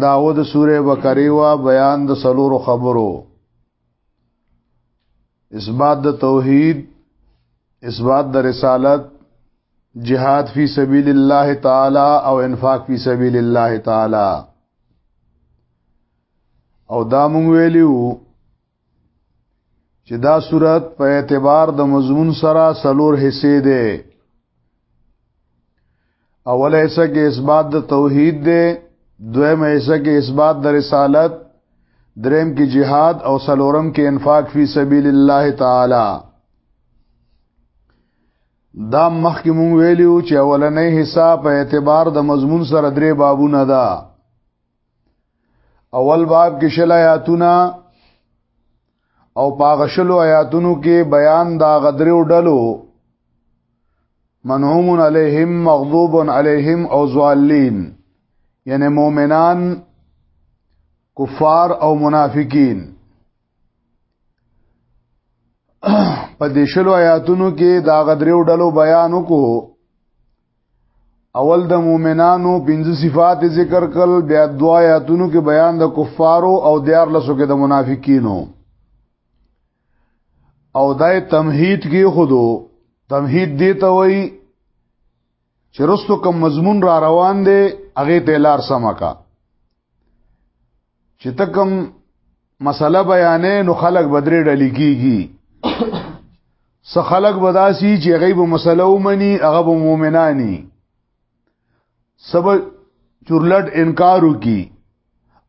داود سوره بقره وا بیان د سلور خبرو اثبات د توحید اثبات د رسالت جهاد فی سبیل الله تعالی او انفاق فی سبیل الله تعالی او دا مونږ ویلیو چې دا صورت په اعتبار د مضمون سره سلور حصے ده اول حصہ کې اثبات د توحید ده دویم حصہ کې اثبات د رسالت دریم کې جهاد او سلورم کې انفاق فی سبیل الله تعالی دا مخکې مونږ ویلو چې اولنې حصہ په اعتبار د مضمون سره درې بابونه ده اول باب کې شل آیاتونه او پاغشلو آیاتونو کې بیان دا غدریو ډلو منعوم علیهم مغضوب علیهم او ظالین یعنی مؤمنان کفار او منافقین په دیشلو آیاتونو کې دا غدریو ډلو بیان وکړو اول د مؤمنانو پنځه صفات ذکر کړل بیا دوا آیاتونو کې بیان د کفارو او دیار لسو کې د منافقینو او دای تمهید کې خودو تمهید دی ته وای چې رستو کوم مضمون را روان دی هغه ته لار سمکا چې تکم مسله بیانې نو خلق بدرې ډلې کیږي س خلق بداسي چې غیب مسله ومني هغه به مؤمنانی سب چورلټ انکار وکي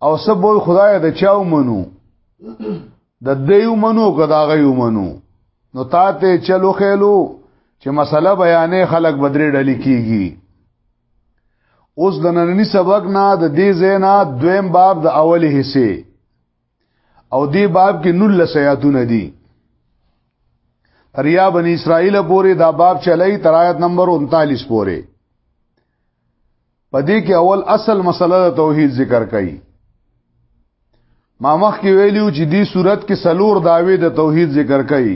او سب وای خدای د چاو منو د دیو منو کدا غیو منو نو تا ته چلو خېلو چې مسله بیانې خلق بدرې ډلې کیږي اوس د نننی سبق نه د دې زینا دویم باب د اولی حصے او دې باب کې نل سیاتونه دي تریا بنی اسرائیل پورې دا باب چلای تر آیت نمبر 39 پورې پدې کې اول اصل مسله د توحید ذکر کړي ما مخ کې ویلیو چې دې صورت کې سلور داوی د توحید ذکر کړي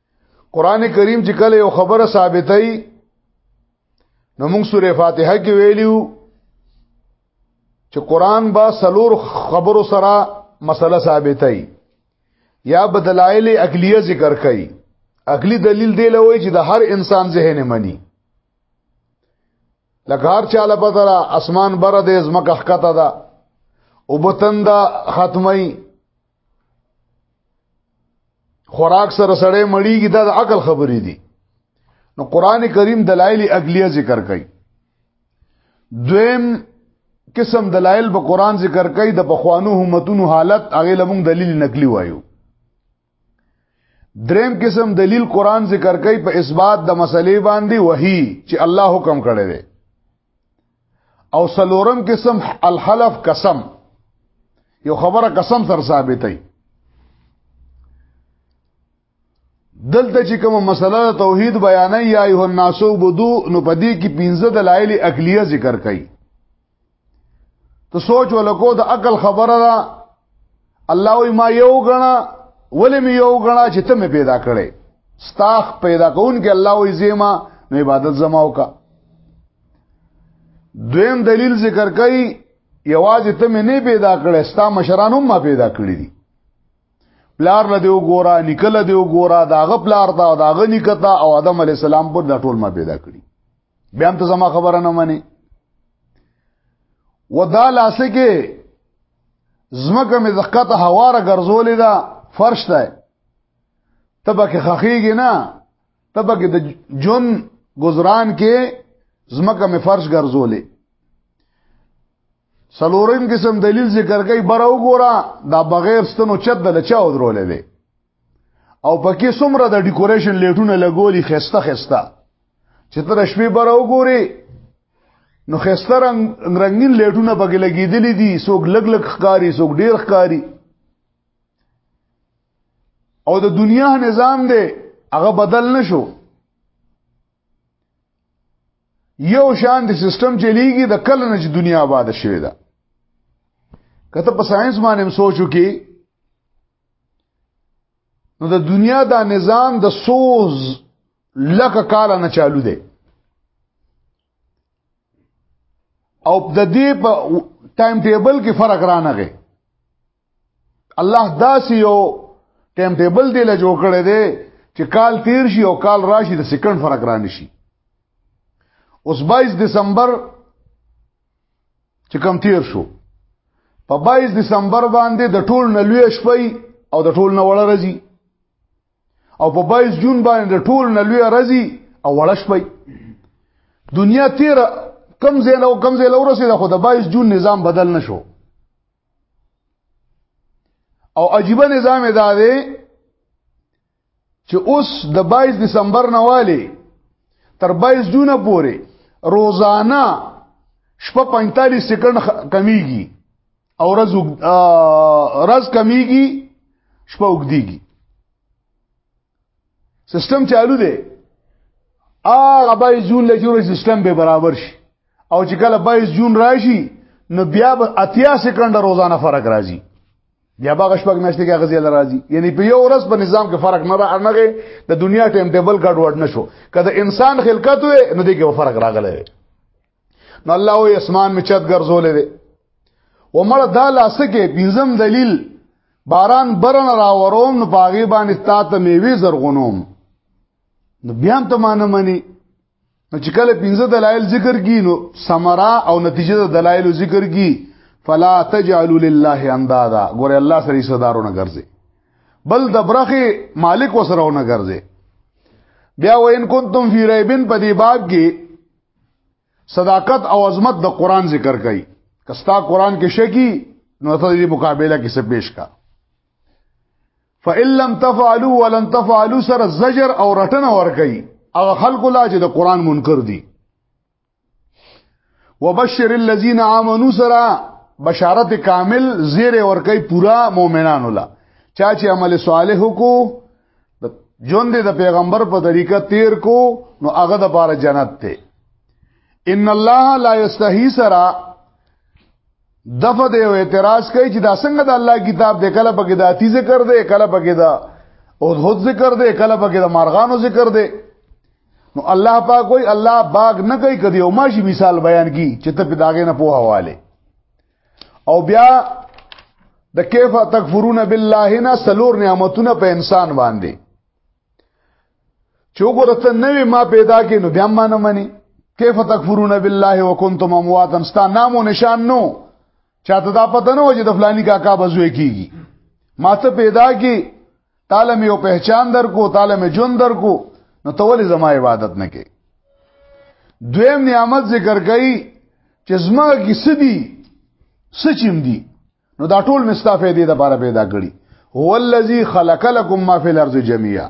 قران کریم چې کله یو خبره ثابتای نو موږ سوره فاتحه کې ویلیو چې قران با سلور خبرو سره مسله ثابتای یا بدلایل عقلیه ذکر کړي عقلی دلیل دی لوي چې د هر انسان ذهن مني لګار چاله پته را اسمان بره د زمکه حقته ده او بتندا ختمي خوراک سره سړی مړیږي دا د عقل خبرې دي نو قران کریم دلایل عقلیه ذکر کوي دویم قسم دلایل په قران ذکر کوي د بخوانو همتونو حالت هغه لمون دلیل نقلی وایو دریم قسم دلیل قران ذکر کوي په اثبات د مسلې باندې وਹੀ چې الله حکم کړی دی او سلورم قسم الحلف قسم یو خبره قسم سره ثابتای دلته چې کوم مسله توحید بیانې یا ایه الناس بدو نو پدې کې پنځه دلایل عقلیه ذکر کړي ته سوچ ولکو د عقل خبره ده الله وی ما یو غنا ولې می یو غنا چې ته مې پیدا کړې ستاخ پیدا کون کې الله وی زیما نو عبادت زما وکړه دویم دلیل ذکر کوي یوازې ته مې نه پیدا کړې ستا مشران هم ما پیدا کړې دي پلار له دیو ګورا نکل دیو ګورا داغه پلار دا داغه نکتا او آدم علی السلام پر د ټول ما پیدا کړی بیا هم ته زما خبره نه مانی ودا لاسه کې زمکه مې دقت هواره ګرځولې دا فرش ده تبکه خخیږي نه ته پکې د جون گزاران کې زمکه مې فرش ګرځولې سلورم قسم دلیل ذکر کوي بر وګوره دا بغیر ستنو چت د لچا ودرولې دي او پکې څومره د ډیکوریشن لیټونه لګولي خسته خسته چې تر شپې بر وګوري نو خسته رنگ رنگین لیټونه پکې لګېدلې دي څوک لګ لګ ښکاری څوک ډیر ښکاری او د دنیا نظام دی هغه بدل نشو یو شان د سیستم چلیږي د کله نه چې دنیا آباد شوه دا کته په ساينس باندې هم سوچو کې نو د دنیا دا نظام د سوز لکه کال نه چالو دی او د دې په ټایم ټیبل کې فرق رانغی الله داسې یو ټیم ټیبل دی له جوړ کړی دی چې کال تیر شي او کال راشي د سکند فرق را نشي اوس 22 دسمبر چې کم تیر شو په 22 دسمبر باندې د ټول نلوي شپې او د ټول نوړ راځي او په 22 جون باندې د ټول نلوي راځي او وړ شپې دنیا تیر کم زین او کم زین ورسې د خو د 22 جون نظام بدل نشو او عجیب نظام دا دی چې اوس د 22 دسمبر نه والی تر 22 جون پورې روزانه شپه 45 سکند کمیږي او ورځ ورځ کمیږي شپه وګديږي سیستم چالو دی هغه 22 جون لږ ورځ سیستم به برابر شي او چې کله 22 جون راشي نو بیا به اتیا سکند روزانه فرق راځي بیا به غشپک نشته کې غزي راځي یعنی په یو ورځ په نظام کې فرق نه راغی د دنیا ټیم ټیبل ګډوډ نشو کله انسان خلقت وي نو دغه فرق راغلی نو الله وی اسمان می چت ګرځولې دی و مړ دا لاسکه پنځم دلیل باران برن راوروم نو باغی باندې تاته میوي زرغونوم نو بیا ته مان منی نو چې کله پنځه دلایل ذکر کی نو ثمرا او نتیجه د دلایل ذکر کی فلا تجعلوا لله اندادا ګوره الله سره صدارونه ګرځي بل د برخه مالک وسرهونه ګرځي بیا وین کنتم فی ریبن په دی باب کې صداقت او عظمت د قران ذکر کوي کستا قران کې شکی نو ته دې مقابله کې څه پیش کا فإِن لَّمْ تَفْعَلُوا وَلَن تَفْعَلُوا سره زجر او رټنه ور کوي هغه خلق لا چې د قران منکر دي وبشر الذين امنوا سرا بشارت کامل زیر ورکی پورا مؤمنانو لا چا چې عمل صالح کو د ژوند د پیغمبر په طریقه تیر کو نو هغه د بار جنت ته ان الله لا یستحی سرا دغه د یو اعتراض کوي چې دا څنګه د الله کتاب د کله په کې د اتی ذکر دی کله په کې د او خود ذکر دی کله په کې د مارغانو ذکر دی نو الله پاک کوئی الله باغ نه کوي کدی او ماشي مثال بیان کی چې ته په داګه نه پوهه والے او بیا د کیف تکفرون بالله نه سلور نعمتونه په انسان باندې چوغورته نوې ما پیدا کې نو بیا ما نه مني کیف تکفرون بالله وکنتم امواتا ستا نام او نشان نو چاته دا پته نه و چې د فلانی کاکا بزوي کیږي ما ته پیدا کی تعالی مې او پہچان در کو تعالی مې جون در کو نو ته ولې زما عبادت نه کې دویم نعمت ذکر کړي چې زما کې سدي سچم دي نو دا ټول مستافه دي د لپاره پیدا کړی هو الذی خلق لكم ما فی الارض جميعا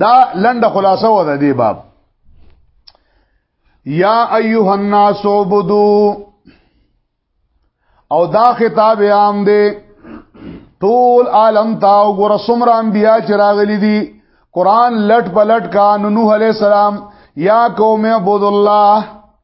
دا لنډه خلاصه و ده دی باب یا ایها الناس عبدو او دا خطاب عام دی ټول عالم تا او ګور سمر انبیا چې راغلي دي قران لټ پلټ کا نوح علی السلام یا قوم عبد الله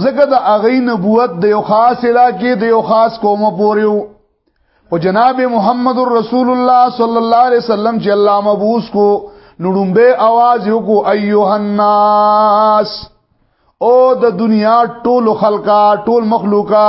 زګه د اغه نبوت د یو خاص علاقې د یو خاص قوم پورې وو او جناب محمد رسول الله صلی الله علیه وسلم چې الله مبعوث کو نړمبه आवाज یو کو ایوه الناس او د دنیا ټول خلقا ټول مخلوقا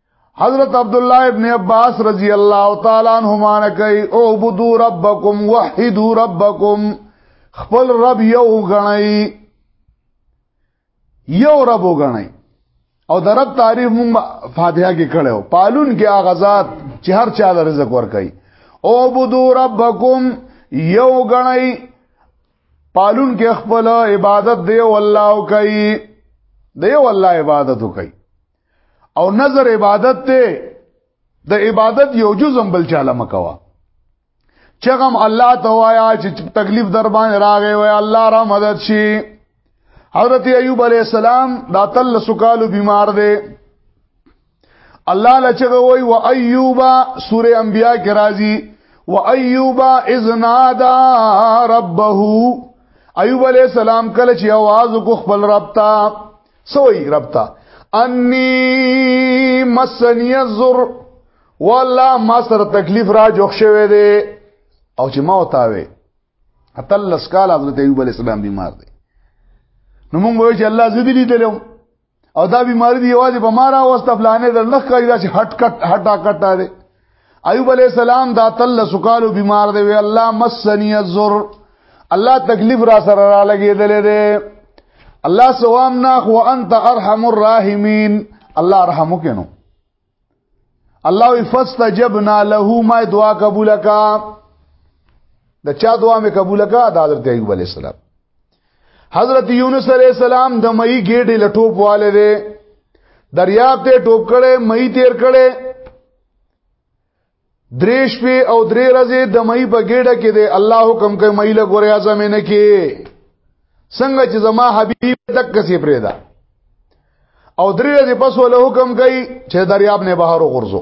حضرت عبد الله ابن عباس رضی الله تعالی عنهما نه کوي او بدو ربکم وحدو ربکم خپل رب یو غنئ یو رب غنئ او د رب تعریف مون فاتحه کې کړو پالون کې اغزاد چې هر چا له رزق ور کوي او بدو ربکم یو غنئ پالون کې خپل عبادت دی او الله کوي دی او الله عبادت کوي او نظر عبادت ته د عبادت یو جزم بل چاله مکوا چغم الله ته وایا چې تکلیف در باندې راغی وای الله را مدد شي حضرت ایوب علی السلام دا تل سکالو بیمار دی الله لچغه وای و ایوب سوره انبیاء کې راځي و ایوب اذ نادا ربه ایوب علی السلام کله چې आवाज کو خپل رب ته سوئی رب تا انی مسنی الزر والله ما سره تکلیف را جوخ شوه دی او چې ما وتاوي اتل لسکال حضرت ایوب علی السلام بیمار دی نو مونږ وایو چې الله زدی لیدلم او دا بیماری دی یوازې په مارا واست فلانه د نخ کاری دا چې هټ کټ هټا کټا دی ایوب علی السلام دا تل سکالو بیمار دی وی الله مسنی الزر الله تکلیف را سره را لګیدل دی الله سوام ناخ وانت ارحم الراحمین الله رحم وکینو الله فاستجبنا له ما دعا قبول کا د چا دعا می قبول کا د حضرت ایوب علی السلام حضرت یونس علیہ السلام د مئی ګډه لټوپ والے دی دریاب ته ټوپ کړي مئی تیر کړي دریش په او درې ورځې د مئی په ګډه کې دی الله حکم کوي مئی له ګوریا زمينه کې څنګه چې زما حبيب تک کسي پرې ده او درې ورځې پس ول حکم کوي چې دریاب نه بهر وغورځو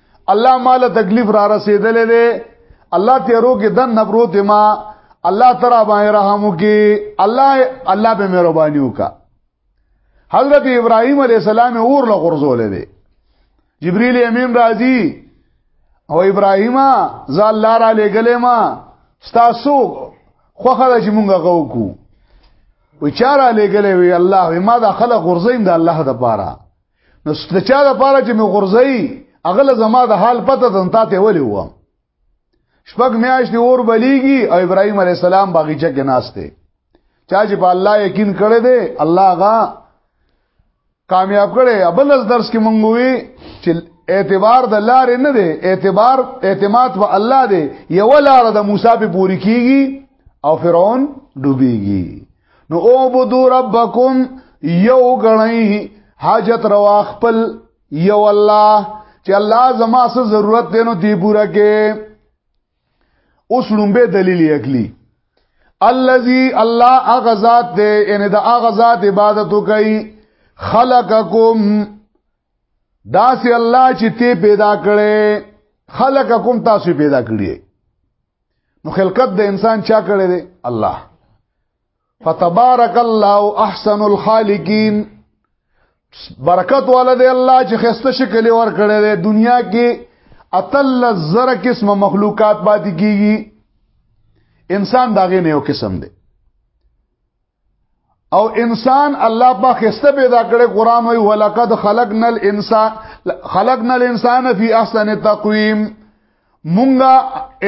الله مال تکلیف را رسیدلې ده الله تیرو کې دن نبروت ما الله تعالی باندې رحم وکي الله الله به مهرباني وکا حضرت ابراهيم عليه السلام اور له غرزول دي جبريل امين راضي او ابراهيم ز الله را لګلې ما ستاسو خوخه چې مونږه غو کو و چاره لګلې وی الله ما دا خلک غرزیم د الله د پاره نو ستچا د پاره چې مې غورځي اغل زما د حال پته دن تا ته ولې وم شپږ میاشتې اور بلیږي او ابراهيم عليه السلام باغچه کې ناشته چا چې په الله یقین کړی دی الله غا کامیاب کړي ابل از درس کې مونږ وی چې اعتبار د لارې نه دی اعتبار اعتماد په الله دی یو لار د موسی په پوری کیږي او فرعون ډوبېږي نو او بدو ربکم یو غنی حاجت روا خپل یو الله چې الله زما سره ضرورت دی نو دی پورا کې اوس لومبه دلیل یې اخلي الذي الله اغزاد دی ان د اغزاد عبادت کوي خلقکم دا سي الله چې ته پیدا کړې خلقکم تاسو پیدا کړې نو خلقت د انسان چا کړی دی الله فتبارک الله احسن الخالقین برکت والا دی الله چې خسته شکل ور کړی دی دنیا کې اتل زره قسم مخلوقات باندې کیږي انسان داغه نه یو قسم دی او انسان الله په خسته پیدا کړي قران وی ولقد خلقنا الانسان خلقنا الانسان فی احسن تقویم مونږه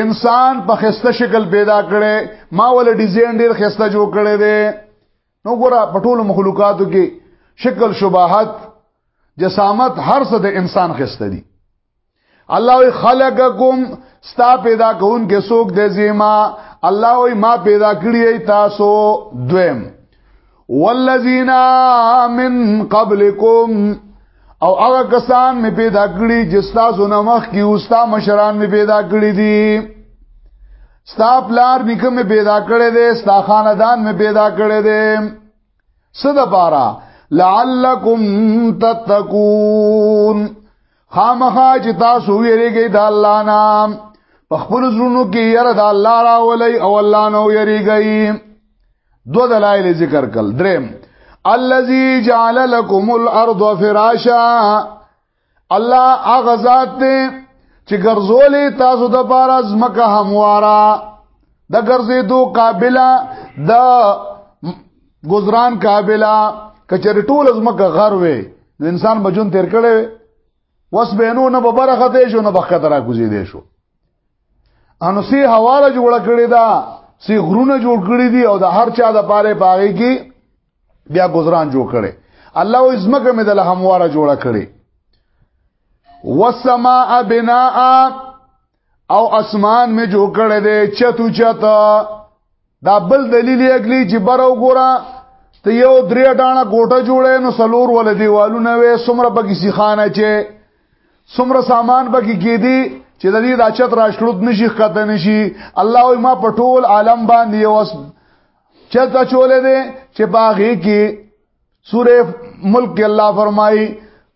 انسان په خسته شکل پیدا کړي ما ول ډیزاین ډیر خسته جوړ کړي دي نو ګوره په ټولو مخلوقاتو کې شکل شباهت جسامت هر څه د انسان خسته دي الله وی خلقکم ستا پیدا کون کې سوک د زیما الله وی ما پیدا کړی تاسو دویم والذین من قبلکم او هغه کسان می پیدا کړی چې تاسو نه مخ کې او ستا مشران می پیدا کړی دي ستا پلار نکم می پیدا کړی دی ستا خاندان می پیدا کړی دی صد بارا لعلکم تتقون خامخا چې تاسو ویریږئ د الله نام په خپل زړونو کې یره د الله راولي او الله نو یریږئ دو دلایل ذکر کړل دریم الذي جعل لكم الارض فراشا الله اغزاد ته چې ګرځولې تاسو د پاره زمکه همواره د ګرځېدو قابله د گزاران قابله کچری ټول از مکه غر وې نو انسان بجون تیر کړي وس بینو نه ببره خته شو نه بخته را کوزي دي شو انو سي حواله جوړ کړی دا سي غرونه جوړ کړی دي او د هر چا د پاره پاغي کې بیا گزاران جوړ کړي الله او ازمکه مې د همواره جوړ کړي والسماء بناء او اسمان می جو کړه دې چتو چتا دا بل دلیل یې اګلی چې بر او ګورا ته یو درې ډانه ګوټه جوړې نو سلور ول دیوالو نه وې سمره پکې سیخانه چې سمره سامان پکې کېدی چې د دې د چت راشلوت نشي خطه نشي الله او ما په ټول عالم باندې اوس چت چولې دې چې باغې کې سوره ملک کې الله فرمایي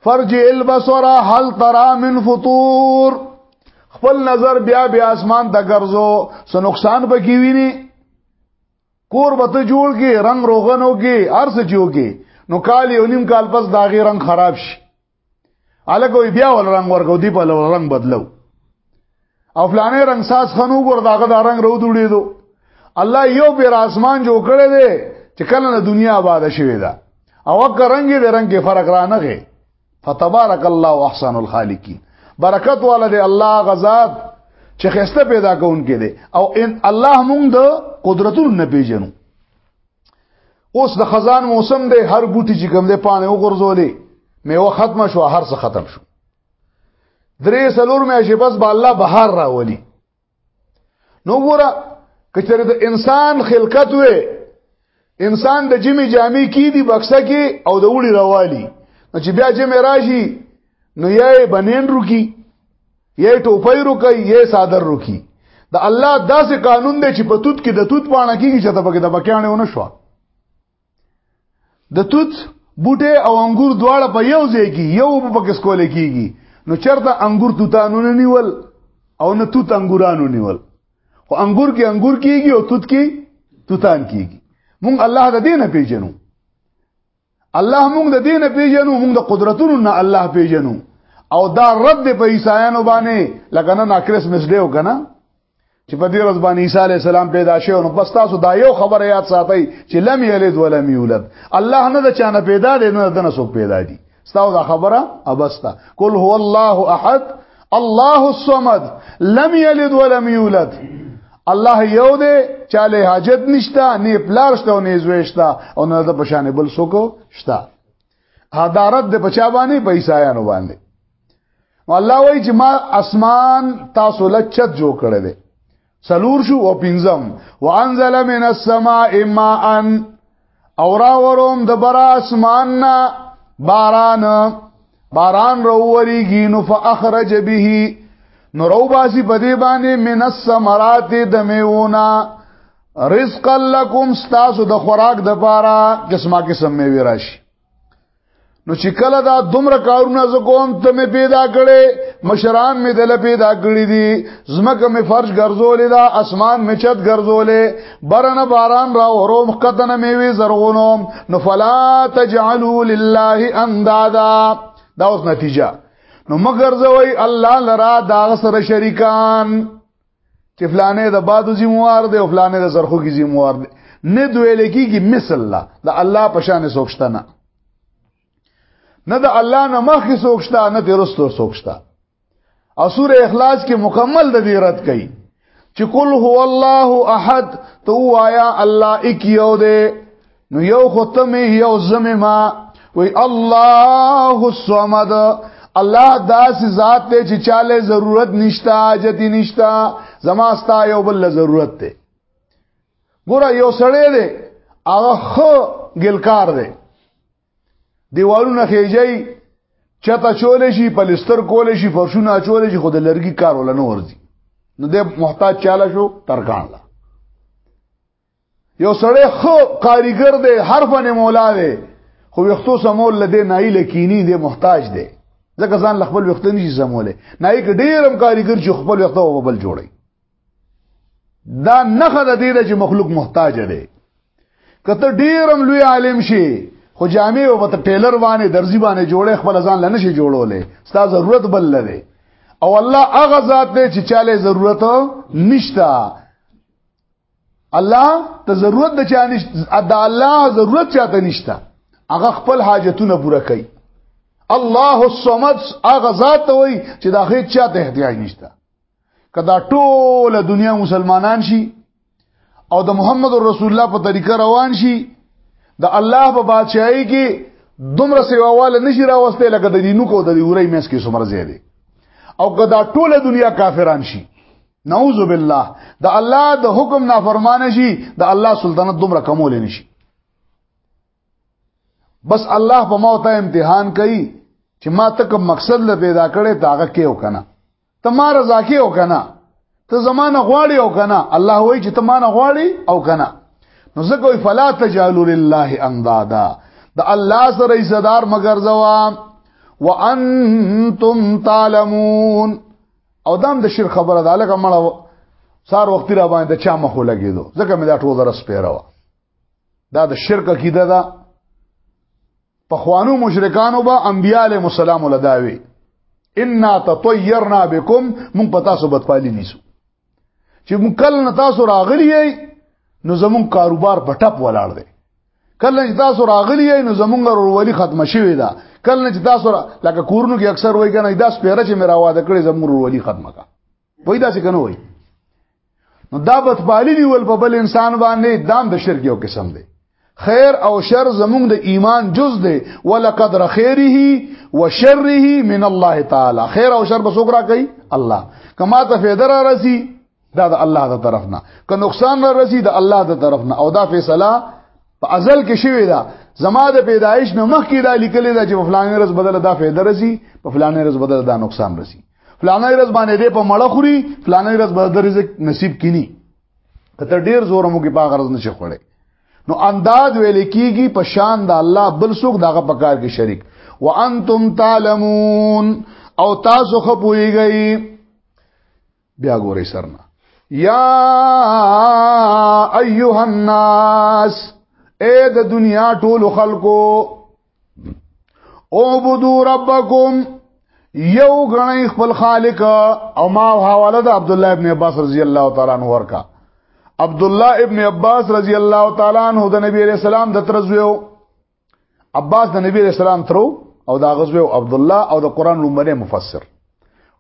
فرج البصر هل ترى من فطور خپل نظر بیا بیا اسمان ته ګرځو سو نقصان پکې ویني کور به ته جوړ کې رنگ روغنو کې ارس جوړ کې نو کال یو نیم کال پس داغه رنگ خراب شي الګو بیا ول رنگ ورکو دی په لور رنگ بدلو او فلانه رنگ ساز خنو ګور داغه دا رنگ رو دوړي دو الله یو پیر اسمان جوړ کړی دی چې کله نه دنیا آباد شوی دا او وک رنگ دې رنگ کې فرق را نه غي فتبارك الله احسن الخالقین برکت والا دی الله غزاد چې خسته پیدا کون کې دی او ان الله مونږ د قدرتونو نه پیژنو اوس د خزان موسم دی هر بوټي چې کوم دی پانه وګرځولې میوه ختم شو هر څه ختم شو درې سلور مې شي بس با الله بهار راولي نو ګوره کچره د انسان خلقت وې انسان د جمی جامې کی دی بکسه کې او د وړي راوالي نو چې بیا جمی راشي نو یې بنین روکی یې ټوپۍ روکي یې صادر روکي د الله داسې قانون دی چې په توت کې د توت پانه کیږي چې ته پکې د بکیانه ونه شو د توت بوټه او انګور دواړه په یو ځای کې یو په پکس کول کیږي نو چرته انګور توتانو نه نیول او نه توت انګورانو نیول خو انګور کې انګور کیږي او توت کې توتان کیږي مونږ الله د دې نه پیژنو الله موږ د دین پیژنو موږ د قدرتونو نه الله پیژنو او دا رد په عیسایانو باندې لکه نه ناکرس مسډیو کنه چې په دې ورځ باندې عیسی علی السلام پیدا شو نو بس تاسو دا یو خبره یاد ساتئ چې لم یلد ولم یولد الله نه د چانه پیدا دی نه د نسو پیدا دی ستاسو دا خبره ابستا قل هو الله احد الله الصمد لم یلد ولم یولد الله یو دی چاله حاجت نشتا نه پلار شته او نه زوښتا او نه د پشانې بل سوکو شتا حدارت د پچا باندې پیسایانو باندې الله وای چې ما اسمان تاسو لچت جوړ کړی دی سلور شو او پنځم وانزل من السماء ماء او راوروم د بر اسمان نه باران باران رووريږي نو فاخرج به نو رو باسي په دې باندې من الثمرات د میونا رزق لکم تاسو د خوراک د پاره قسمه قسم میوي راشي نو چې کله دا دومره کارونه ز کوم ته مې پیدا کړي مشران مې دل پیدا کړی دي زمکه مې فرش ګرځولې دا اسمان مې چت ګرځولې برنه باران را وروم قطن مې وی زرغونوم نو فلا تجعلوا لله اندادا دا اوس نتیجه نو مگر زوی الله لرا دا سره شریکان چې فلانه د بادو زموار دی او فلانه د زرخو کی زموار دی نه دوی لکیږي مثل الله د الله په شان سوکشته نه نه د الله نه مخکې سوکشته نه د رستو سوکشته او سوره اخلاص کې مکمل د دې رد کړي چې قل هو الله احد تو آیا الله اکیو دی نو یو ختمه یو زمه ما وی الله الصمد الله داسې ذات دی چې چاله ضرورت نشتا حاجت نشتا زما ستا یو بل ضرورت دی ګوره یو سړی دی هغه خو ګلکار دی دیوالونه خېجای چته چولې شي پلستر کولې شي فرشونه چولې شي خود لرګي کار ولنه ورځي نو د محتاج چاله شو ترکان لا یو سړی خو کاریګر دی هر فن مولا دی خو وختو سمول لدې نایله کینی دی محتاج دی ځکه ځان خپل وخت نه شي سموله نای کې ډیرم کاریګر چې خپل وخت او بل جوړي دا نخه د دې چې مخلوق محتاج دی کته ډیرم لوی عالم شي خو جامع او په ټیلر باندې درزي باندې جوړه خپل ځان لنه شي جوړولې ستا ضرورت بل لري او الله هغه ذات دی چې چاله ضرورت نشتا الله ته ضرورت د چا نشته د الله ضرورت چاته نشته هغه خپل حاجتونه پوره کوي الله الصمد هغه ذات وي چې دا هیڅ چاته احتیاج نشته کدا ټول دنیا مسلمانان شي او د محمد رسول الله په طریقه روان شي د الله په بادشاہي کې دومره سیواواله نشي راوسته لکه د دینو کو د وری مس کې سمر زیاده او کدا ټول دنیا کافران شي نعوذ بالله د الله د حکم نافرمان شي د الله سلطنت دومره کمول نشي بس الله په موته امتحان کوي چې ما ته کوم مقصد له پیدا کړي تاغه کې وکنه ته ما رضا کې وکنه ته زمانه غواړي او کنه الله وایي چې ته ما نه غواړي او کنه نو زه کوي فلا تجعلوا لله اندادا د الله سره ایزدار مگر زوا وانتم تعلمون او دام د شر خبره ده لکه مړه سار وخت را باندې چا مخ لګیدو ځکه مې دا ټول درس پیرو دا د شرک عقیده ده په خوانو مشرکانو به انبیاله مسالم ولداوي ان تطيرنا بكم مون پتا سو بدپالی نیسو چې مون کل نتا سو راغلی نو زمون کاروبار په ټپ ولاړ دی کله چې تاسو راغلی یې نو زمونږ ورولي ختم شوی دا کله چې تاسو را... لکه کورونو کې اکثر وایي کنه دا سپیره چې میرا واده کړی زمونږ ورولي ختمه کا وای دا څه کنه وای نو دا بتپالی نیول په بل انسان باندې دام د شرک یو قسم دی خیر او شر زمونږ د ایمان جز دی ولقد خیره و شره من الله تعالی خیر او شر بسوک را کوي الله کما ته فیدر رسی دا د الله د طرف نه که نقصان را رسی د الله د طرف نه او دا فیصله په ازل کې شوی دا زما د پیدایش نه مخکې دا لیکل دا چې په فلانې ورځ بدله دا فایده رسی په فلانې ورځ بدله دا نقصان رسی فلانې ورځ باندې دې په مړه خوري فلانې ورځ بدله رزق نصیب کینی کته ډیر زور مو کې په غرض نشي خوړې نو انداز ویل کیږي په شان د الله بل څوک دغه په کار کې شریک وانتم تعلمون او تاسو خپويږئ بیا ګورې سرنا یا ایها الناس اے د دنیا ټول خلکو او بدو ربکم یو غنی خپل خالق او ما حواله د عبد الله ابن عباس رضی الله تعالی عنہ ورکا عبد الله ابن عباس رضی الله تعالی عنہ د نبی رسول الله د ترزو عباس د نبی رسول الله ترو او دا غزوه او عبد الله او د قران لومبنه مفسر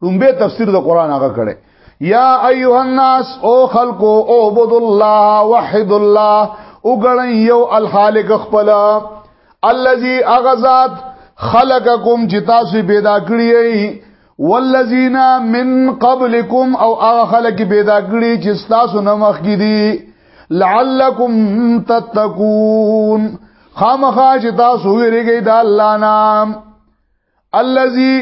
لومبه تفسیر د قران هغه کړي یا ایها الناس او خلقو اعبد الله وحد الله وګړن یو الخالق خپل الذي اغزاد خلقکم چې تاسو پیدا کړی والذین من قبلکم او هغه خلک پیدا کړی چې تاسو نه مخکې دي لعلکم تتقون خامخا چې تاسو ویریږئ د الله نام الذي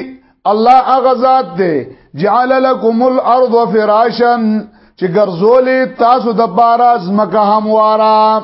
الله هغه ذات دی جعل لكم الارض فراشا چې ګرځولې تاسو د بارا زمکه همواره